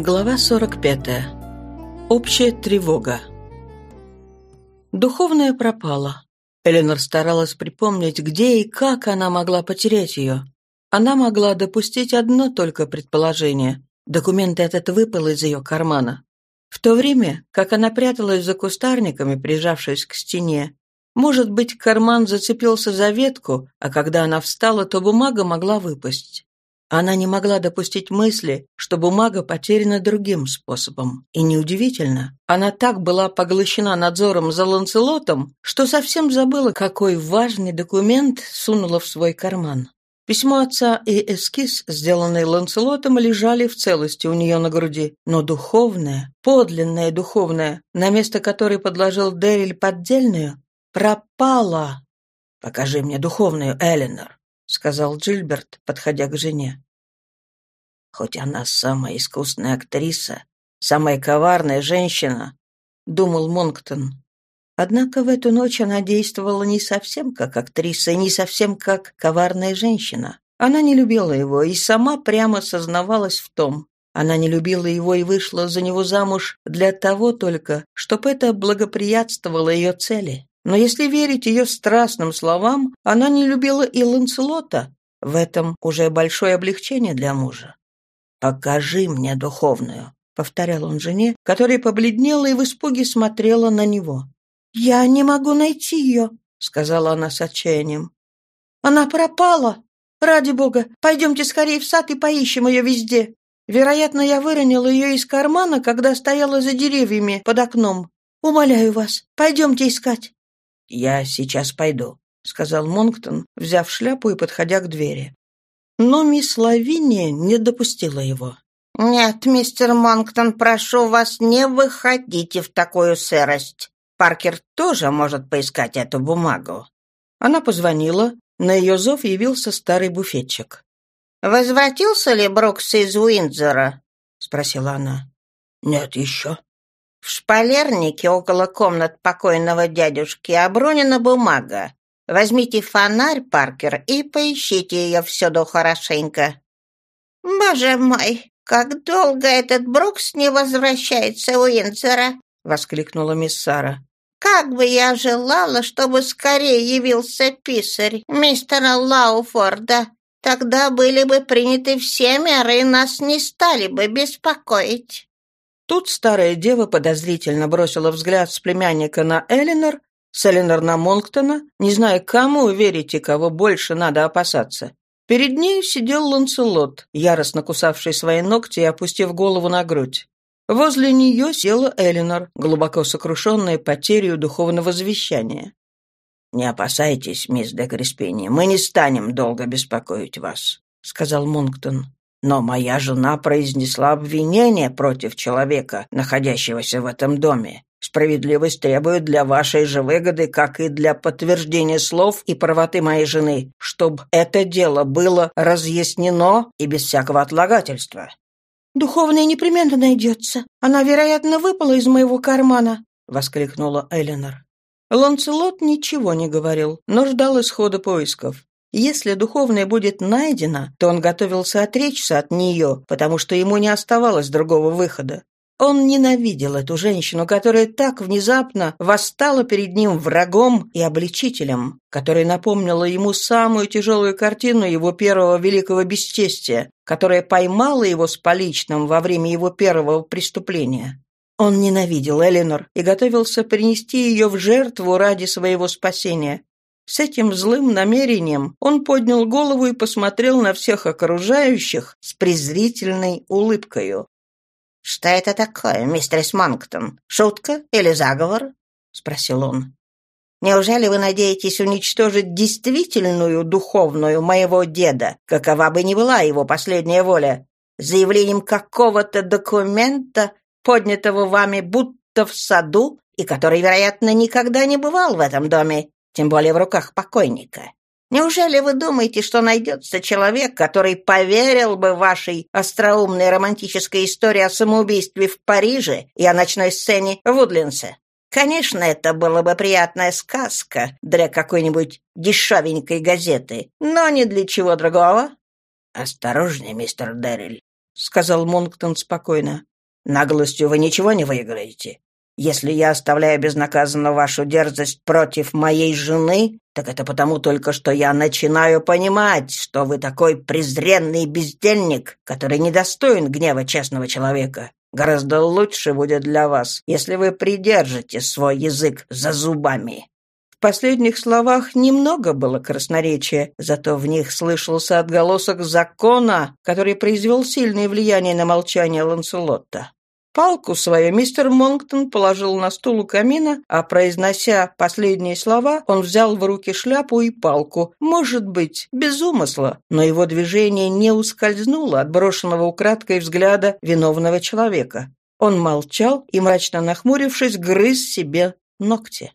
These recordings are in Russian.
Глава 45. Общая тревога. Духовная пропала. Эленор старалась припомнить, где и как она могла потерять ее. Она могла допустить одно только предположение. Документ этот выпал из ее кармана. В то время, как она пряталась за кустарниками, прижавшись к стене, может быть, карман зацепился за ветку, а когда она встала, то бумага могла выпасть. Она не могла допустить мысли, что бумага потеряна другим способом. И неудивительно, она так была поглощена надзором за Ланцелотом, что совсем забыла, какой важный документ сунула в свой карман. Письмо отца и эскиз, сделанный Ланцелотом, лежали в целости у нее на груди, но духовное, подлинное духовное, на место которой подложил Дэриль поддельную, пропало. «Покажи мне духовную, Эленор», — сказал Джильберт, подходя к жене. «Хоть она самая искусная актриса, самая коварная женщина», — думал Монктон. Однако в эту ночь она действовала не совсем как актриса и не совсем как коварная женщина. Она не любила его и сама прямо сознавалась в том. Она не любила его и вышла за него замуж для того только, чтобы это благоприятствовало ее цели. Но если верить ее страстным словам, она не любила и Ланселота. В этом уже большое облегчение для мужа. «Покажи мне духовную», — повторял он жене, которая побледнела и в испуге смотрела на него. «Я не могу найти ее», — сказала она с отчаянием. «Она пропала. Ради бога, пойдемте скорее в сад и поищем ее везде. Вероятно, я выронила ее из кармана, когда стояла за деревьями под окном. Умоляю вас, пойдемте искать». «Я сейчас пойду», — сказал Монктон, взяв шляпу и подходя к двери. Но мисс Лавиния не допустила его. «Нет, мистер Монктон, прошу вас, не выходите в такую сырость. Паркер тоже может поискать эту бумагу». Она позвонила. На ее зов явился старый буфетчик. «Возвратился ли Брукс из Уиндзора?» — спросила она. «Нет еще», в шпалернике около комнат покойного дядюшки обронена бумага. Возьмите фонарь, Паркер, и поищите ее всюду хорошенько. «Боже мой, как долго этот Брукс не возвращается у Уинсера!» — воскликнула мисс Сара. «Как бы я желала, чтобы скорее явился писарь мистера Лауфорда. Тогда были бы приняты все меры, и нас не стали бы беспокоить». Тут старая дева подозрительно бросила взгляд с племянника на Эленор, с Эленор на Монктона, не зная, кому верить и кого больше надо опасаться. Перед ней сидел Ланселот, яростно кусавший свои ногти и опустив голову на грудь. Возле нее села Эленор, глубоко сокрушенная потерей духовного завещания. «Не опасайтесь, мисс де Креспини, мы не станем долго беспокоить вас», — сказал Монктон. Но моя жена произнесла обвинение против человека, находящегося в этом доме. Справедливость требует для вашей же выгоды, как и для подтверждения слов и правоты моей жены, чтобы это дело было разъяснено и без всякого отлагательства». «Духовная непременно найдется. Она, вероятно, выпала из моего кармана», — воскликнула Эленор. Ланцелот ничего не говорил, но ждал исхода поисков. Если духовное будет найдено, то он готовился отречься от нее, потому что ему не оставалось другого выхода. Он ненавидел эту женщину, которая так внезапно восстала перед ним врагом и обличителем, которая напомнила ему самую тяжелую картину его первого великого бесчестия, которая поймала его с поличным во время его первого преступления. Он ненавидел Эленор и готовился принести ее в жертву ради своего спасения, с этим злым намерением он поднял голову и посмотрел на всех окружающих с презрительной улыбкою. «Что это такое, мистер Монктон? Шутка или заговор?» — спросил он. «Неужели вы надеетесь уничтожить действительную духовную моего деда, какова бы ни была его последняя воля, заявлением какого-то документа, поднятого вами будто в саду, и который, вероятно, никогда не бывал в этом доме, тем более в руках покойника. Неужели вы думаете, что найдется человек, который поверил бы вашей остроумной романтической истории о самоубийстве в Париже и о ночной сцене в Удлинсе? Конечно, это была бы приятная сказка для какой-нибудь дешевенькой газеты, но не для чего другого. «Осторожнее, мистер Дерриль», — сказал Монктон спокойно. Наглостью вы ничего не выиграете. Если я оставляю безнаказанно вашу дерзость против моей жены, так это потому только, что я начинаю понимать, что вы такой презренный бездельник, который недостоин гнева честного человека. Гораздо лучше будет для вас, если вы придержите свой язык за зубами». В последних словах немного было красноречия, зато в них слышался отголосок закона, который произвел сильное влияние на молчание Ланселотта. Палку свою мистер Монктон положил на стул у камина, а, произнося последние слова, он взял в руки шляпу и палку, может быть, без умысла, но его движение не ускользнуло от брошенного украдкой взгляда виновного человека. Он молчал и, мрачно нахмурившись, грыз себе ногти.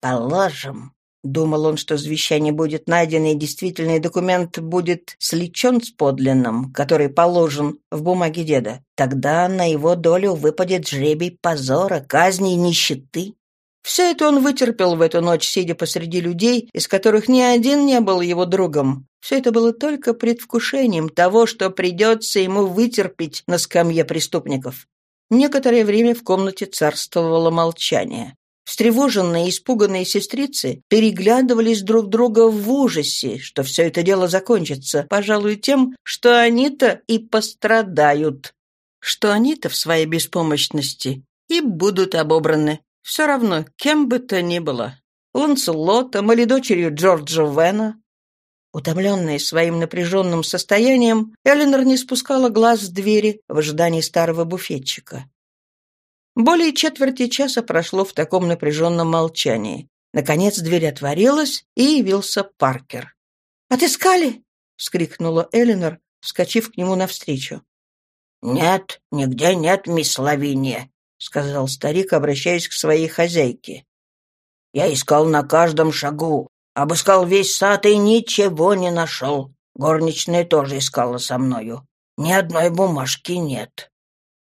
«Положим, Думал он, что завещание будет найдено, и действительный документ будет сличен с подлинным, который положен в бумаге деда. Тогда на его долю выпадет жребий позора, казни и нищеты. Все это он вытерпел в эту ночь, сидя посреди людей, из которых ни один не был его другом. Все это было только предвкушением того, что придется ему вытерпеть на скамье преступников. Некоторое время в комнате царствовало молчание. Встревоженные испуганные сестрицы переглядывались друг друга в ужасе, что все это дело закончится, пожалуй, тем, что они-то и пострадают, что они-то в своей беспомощности и будут обобраны. Все равно, кем бы то ни было. Ланселотом или дочерью Джорджа Вена. Утомленная своим напряженным состоянием, Эленор не спускала глаз с двери в ожидании старого буфетчика. Более четверти часа прошло в таком напряженном молчании. Наконец дверь отворилась, и явился Паркер. «Отыскали?» — вскрикнула Эленор, вскочив к нему навстречу. «Нет, нигде нет, мисс Лавиния», — сказал старик, обращаясь к своей хозяйке. «Я искал на каждом шагу, обыскал весь сад и ничего не нашел. Горничная тоже искала со мною. Ни одной бумажки нет».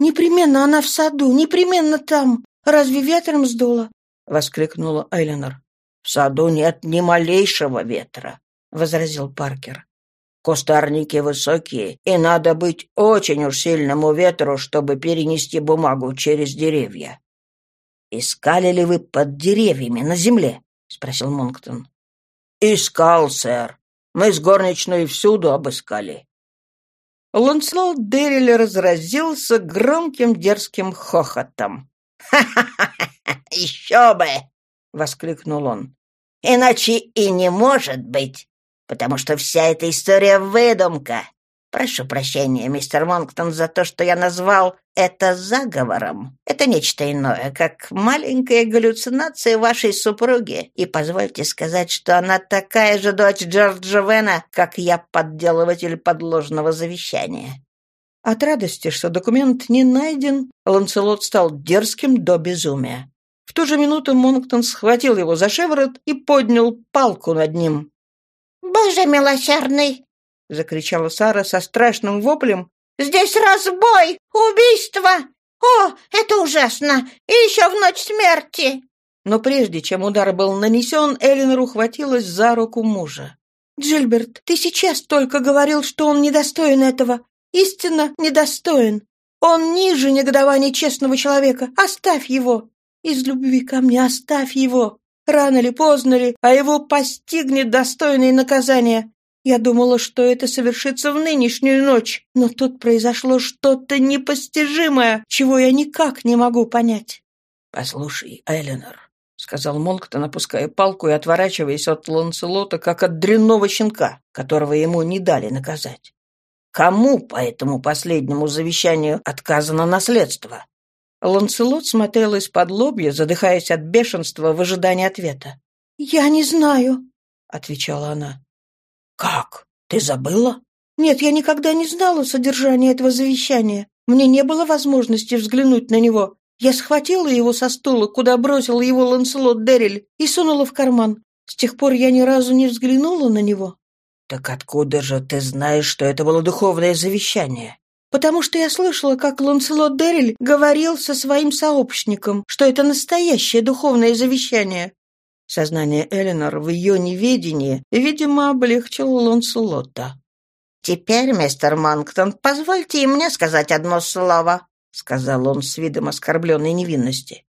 «Непременно она в саду, непременно там. Разве ветром сдуло?» — воскликнула Эленор. «В саду нет ни малейшего ветра», — возразил Паркер. «Кустарники высокие, и надо быть очень уж сильному ветру, чтобы перенести бумагу через деревья». «Искали ли вы под деревьями на земле?» — спросил Монктон. «Искал, сэр. Мы с горничной всюду обыскали. Ланслоут Дерриль разразился громким дерзким хохотом. «Ха-ха-ха! Еще бы!» — воскликнул он. «Иначе и не может быть, потому что вся эта история — выдумка. Прошу прощения, мистер Монктон, за то, что я назвал это заговором. Это нечто иное, как маленькая галлюцинация вашей супруги. И позвольте сказать, что она такая же дочь Джорджа Вена, как я подделыватель подложного завещания». От радости, что документ не найден, Ланселот стал дерзким до безумия. В ту же минуту Монктон схватил его за шеворот и поднял палку над ним. «Боже милосердный!» — закричала Сара со страшным воплем. «Здесь разбой! Убийство! О, это ужасно! И еще в ночь смерти!» Но прежде чем удар был нанесен, Эллинор ухватилась за руку мужа. «Джильберт, ты сейчас только говорил, что он недостоин этого. Истинно недостоин. Он ниже негодования честного человека. Оставь его. Из любви ко мне оставь его. Рано ли, поздно ли, а его постигнет достойное наказание. Я думала, что это совершится в нынешнюю ночь, но тут произошло что-то непостижимое, чего я никак не могу понять. — Послушай, Эленор, — сказал Монктон, опуская палку и отворачиваясь от Ланселота, как от дрянного щенка, которого ему не дали наказать. Кому по этому последнему завещанию отказано наследство? Ланселот смотрел из-под лобья, задыхаясь от бешенства в ожидании ответа. «Я не знаю», — отвечала она. «Как? Ты забыла?» «Нет, я никогда не знала содержания этого завещания. Мне не было возможности взглянуть на него. Я схватила его со стула, куда бросил его Ланселот Дерриль, и сунула в карман. С тех пор я ни разу не взглянула на него». «Так откуда же ты знаешь, что это было духовное завещание?» «Потому что я слышала, как Ланселот Дерриль говорил со своим сообщником, что это настоящее духовное завещание. Сознание Эленор в ее неведении, видимо, облегчило Ланселота. «Теперь, мистер Монктон, позвольте и мне сказать одно слово», — сказал он с видом оскорбленной невинности.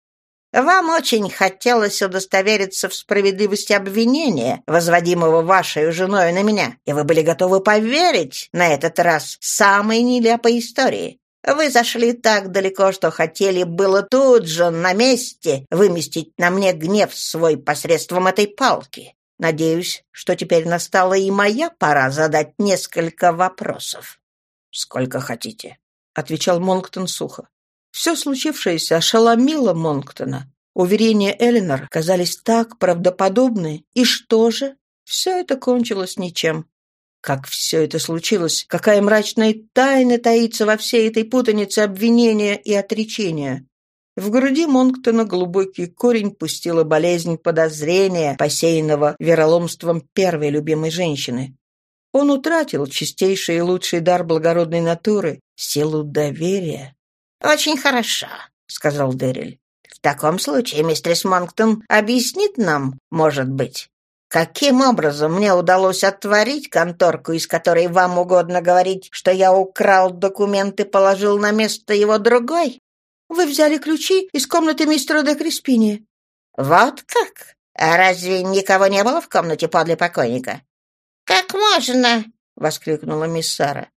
«Вам очень хотелось удостовериться в справедливости обвинения, возводимого вашей женой на меня, и вы были готовы поверить на этот раз самой нелепой истории. Вы зашли так далеко, что хотели было тут же, на месте, выместить на мне гнев свой посредством этой палки. Надеюсь, что теперь настала и моя пора задать несколько вопросов. «Сколько хотите», — отвечал Монктон сухо. Все случившееся ошеломило Монктона. Уверения Эленор казались так правдоподобны. И что же? Все это кончилось ничем. Как все это случилось? Какая мрачная тайна таится во всей этой путанице обвинения и отречения? В груди Монктона глубокий корень пустила болезнь подозрения, посеянного вероломством первой любимой женщины. Он утратил чистейший и лучший дар благородной натуры — силу доверия. «Очень хорошо», — сказал Дэриль. «В таком случае мистерс Монктон объяснит нам, может быть, каким образом мне удалось отворить конторку, из которой вам угодно говорить, что я украл документы и положил на место его другой?» «Вы взяли ключи из комнаты мистера де Криспини». «Вот как? А разве никого не было в комнате подле покойника?» «Как можно?» — воскликнула мисс Сара.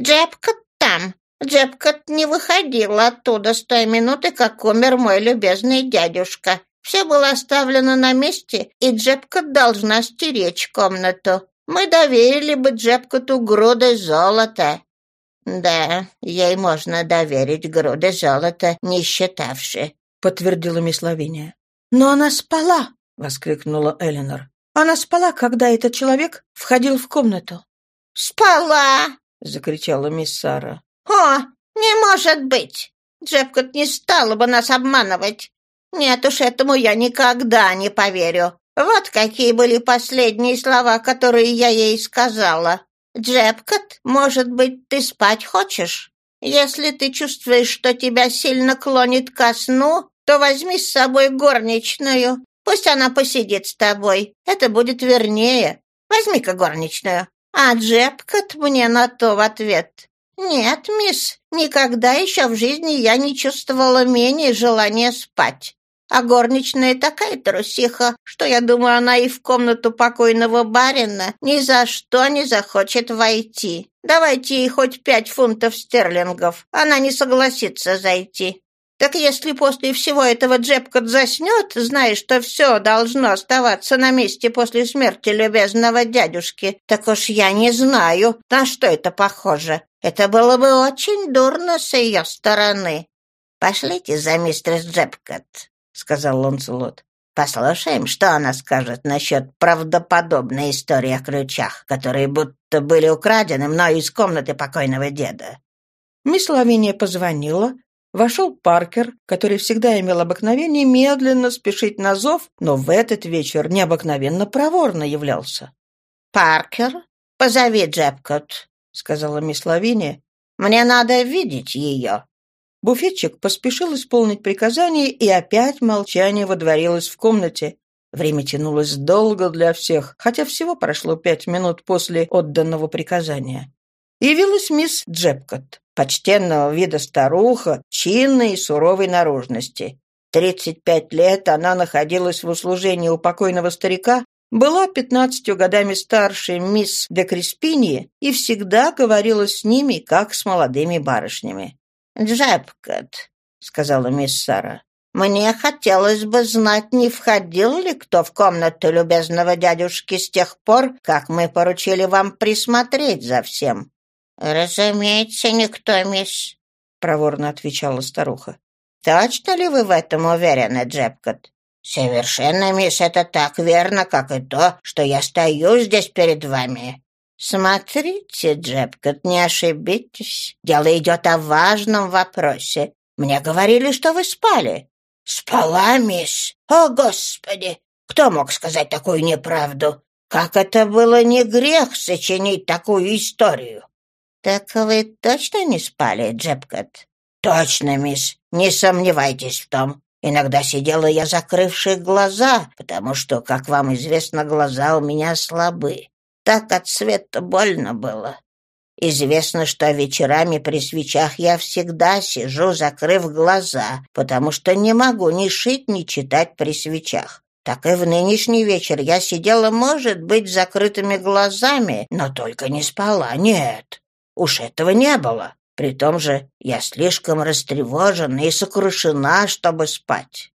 «Джепкот там. Джепкот не выходил оттуда с той минуты, как умер мой любезный дядюшка. Все было оставлено на месте, и Джепкот должна стеречь комнату. Мы доверили бы Джепкоту груды золота». «Да, ей можно доверить груды золота, не считавши», — подтвердила мисс Лавиния. «Но она спала!» — воскликнула Эленор. Она спала, когда этот человек входил в комнату. «Спала!» — закричала мисс Сара. «О, не может быть! Джепкот не стала бы нас обманывать. Нет уж, этому я никогда не поверю. Вот какие были последние слова, которые я ей сказала. Джепкот, может быть, ты спать хочешь? Если ты чувствуешь, что тебя сильно клонит ко сну, то возьми с собой горничную. Пусть она посидит с тобой. Это будет вернее. Возьми-ка горничную. А Джепкот мне на то в ответ. Нет, мисс, никогда еще в жизни я не чувствовала менее желания спать. А горничная такая трусиха, что я думаю, она и в комнату покойного барина ни за что не захочет войти. Давайте ей хоть пять фунтов стерлингов, она не согласится зайти. Так если после всего этого Джепкот заснет, зная, что все должно оставаться на месте после смерти любезного дядюшки, так уж я не знаю, на что это похоже. Это было бы очень дурно с ее стороны. «Пошлите за мистер Джепкот», — сказал Ланселот. «Послушаем, что она скажет насчет правдоподобной истории о ключах, которые будто были украдены мной из комнаты покойного деда». Мисс Лавиния позвонила, Вошел Паркер, который всегда имел обыкновение медленно спешить на зов, но в этот вечер необыкновенно проворно являлся. «Паркер, позови Джепкот», — сказала мисс Лавиния. «Мне надо видеть ее». Буфетчик поспешил исполнить приказание, и опять молчание водворилось в комнате. Время тянулось долго для всех, хотя всего прошло пять минут после отданного приказания. Явилась мисс Джепкот почтенного вида старуха, чинной и суровой наружности. Тридцать пять лет она находилась в услужении у покойного старика, была пятнадцатью годами старше мисс де Криспини и всегда говорила с ними, как с молодыми барышнями. «Джепкот», — сказала мисс Сара, — «мне хотелось бы знать, не входил ли кто в комнату любезного дядюшки с тех пор, как мы поручили вам присмотреть за всем. «Разумеется, никто, мисс», — проворно отвечала старуха. «Точно ли вы в этом уверены, Джепкот?» «Совершенно, мисс, это так верно, как и то, что я стою здесь перед вами». «Смотрите, Джепкот, не ошибитесь. Дело идет о важном вопросе. Мне говорили, что вы спали». «Спала, мисс? О, Господи! Кто мог сказать такую неправду? Как это было не грех сочинить такую историю?» «Так вы точно не спали, Джепкот?» «Точно, мисс. Не сомневайтесь в том. Иногда сидела я, закрывши глаза, потому что, как вам известно, глаза у меня слабы. Так от света больно было. Известно, что вечерами при свечах я всегда сижу, закрыв глаза, потому что не могу ни шить, ни читать при свечах. Так и в нынешний вечер я сидела, может быть, с закрытыми глазами, но только не спала, нет. Уж этого не было. При том же я слишком растревожена и сокрушена, чтобы спать.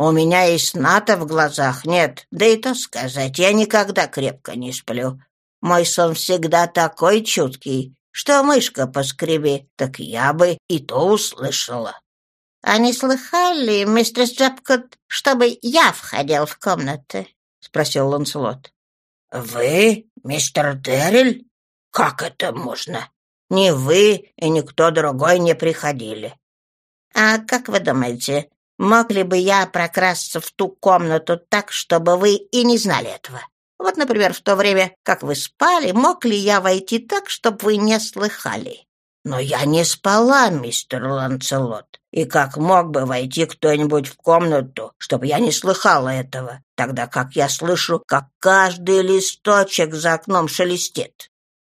У меня и сна-то в глазах нет, да и то сказать, я никогда крепко не сплю. Мой сон всегда такой чуткий, что мышка поскреби, так я бы и то услышала. — А не слыхали, мистер Джепкот, чтобы я входил в комнаты? — спросил Ланселот. — Вы, мистер Дерриль? Как это можно? Ни вы и никто другой не приходили. — А как вы думаете, мог ли бы я прокрасться в ту комнату так, чтобы вы и не знали этого? Вот, например, в то время, как вы спали, мог ли я войти так, чтобы вы не слыхали? Но я не спала, мистер Ланцелот. И как мог бы войти кто-нибудь в комнату, чтобы я не слыхала этого, тогда как я слышу, как каждый листочек за окном шелестит?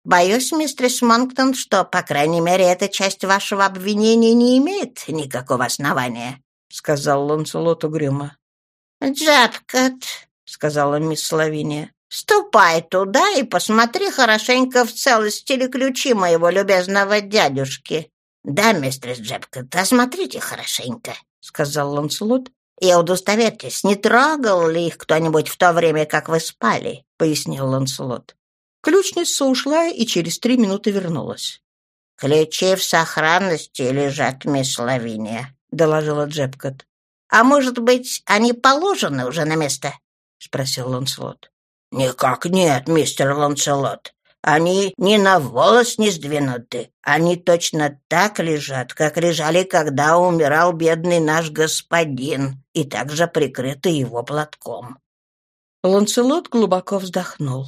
Боюсь, мистер Монктон, что, по крайней мере, эта часть вашего обвинения не имеет никакого основания, — сказал Ланцелот угрюмо. — Джапкот, — сказала мисс Славиния, Ступай туда и посмотри хорошенько в целости ли ключи моего любезного дядюшки. Да, мистер Джепкот, осмотрите хорошенько, сказал Ланселот. И удостоверьтесь, не трогал ли их кто-нибудь в то время, как вы спали, пояснил Ланселот. Ключница ушла и через три минуты вернулась. «Ключи в сохранности лежат, мисс Лавиния», — доложила Джепкот. «А может быть, они положены уже на место?» — спросил Ланселот. «Никак нет, мистер Ланселот. Они ни на волос не сдвинуты. Они точно так лежат, как лежали, когда умирал бедный наш господин, и также прикрыты его платком». Ланселот глубоко вздохнул.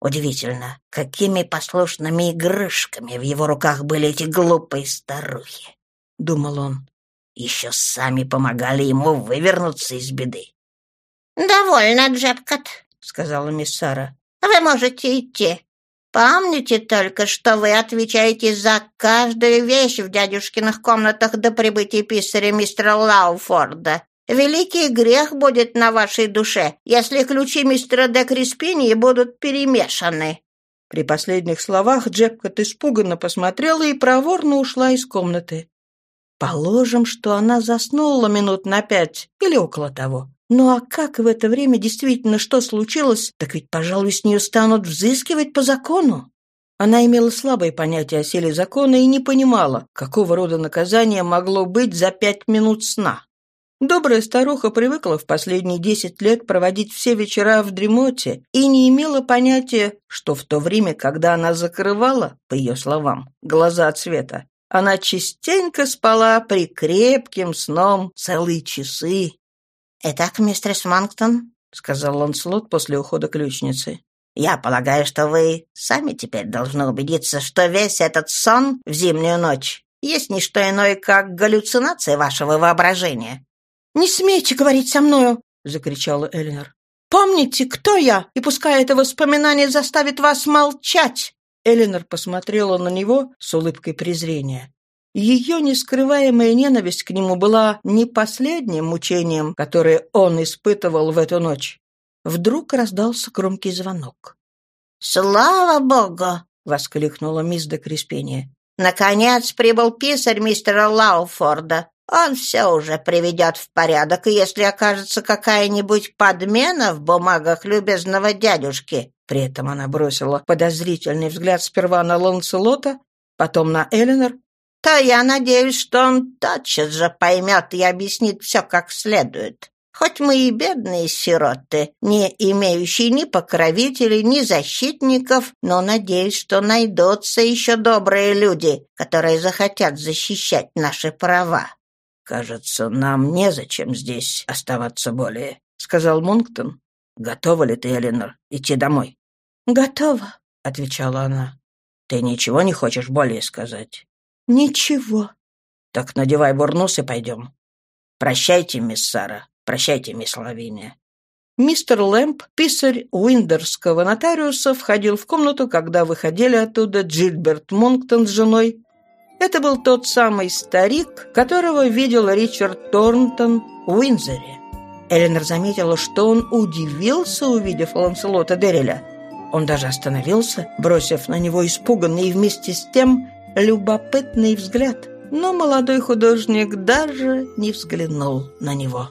Удивительно, какими послушными игрушками в его руках были эти глупые старухи, — думал он. Еще сами помогали ему вывернуться из беды. — Довольно, Джепкот, — сказала мисс Сара. «Вы можете идти. Помните только, что вы отвечаете за каждую вещь в дядюшкиных комнатах до прибытия писаря мистера Лауфорда. Великий грех будет на вашей душе, если ключи мистера де Криспини будут перемешаны». При последних словах Джепкот испуганно посмотрела и проворно ушла из комнаты. Положим, что она заснула минут на пять или около того. Ну а как в это время действительно что случилось, так ведь, пожалуй, с нее станут взыскивать по закону. Она имела слабое понятие о силе закона и не понимала, какого рода наказание могло быть за пять минут сна. Добрая старуха привыкла в последние десять лет проводить все вечера в дремоте и не имела понятия, что в то время, когда она закрывала, по ее словам, глаза от света, она частенько спала при крепким сном целые часы «Итак, мистер Монктон», — сказал Ланслот после ухода ключницы, «я полагаю, что вы сами теперь должны убедиться, что весь этот сон в зимнюю ночь есть не что иное, как галлюцинация вашего воображения». «Не смейте говорить со мною!» — закричала Элинор. «Помните, кто я, и пускай это воспоминание заставит вас молчать!» Элинор посмотрела на него с улыбкой презрения. Ее нескрываемая ненависть к нему была не последним мучением, которое он испытывал в эту ночь. Вдруг раздался громкий звонок. «Слава Богу!» — воскликнула мисс де Криспения. «Наконец прибыл писарь мистера Лауфорда. Он все уже приведет в порядок, и если окажется какая-нибудь подмена в бумагах любезного дядюшки...» При этом она бросила подозрительный взгляд сперва на Ланселота, потом на Эленор, то я надеюсь, что он тотчас же поймет и объяснит все как следует. Хоть мы и бедные сироты, не имеющие ни покровителей, ни защитников, но надеюсь, что найдутся еще добрые люди, которые захотят защищать наши права. «Кажется, нам незачем здесь оставаться более», — сказал Мунктон. «Готова ли ты, Эленор, идти домой?» «Готова», — отвечала она. «Ты ничего не хочешь более сказать?» «Ничего». «Так надевай бурнус и пойдем». «Прощайте, мисс Сара. Прощайте, мисс Лавиния». Мистер Лэмп, писарь Уиндерского нотариуса, входил в комнату, когда выходили оттуда Джильберт Монктон с женой. Это был тот самый старик, которого видел Ричард Торнтон в Уинзоре. Эленор заметила, что он удивился, увидев Ланселота Дерриля. Он даже остановился, бросив на него испуганный и вместе с тем любопытный взгляд. Но молодой художник даже не взглянул на него.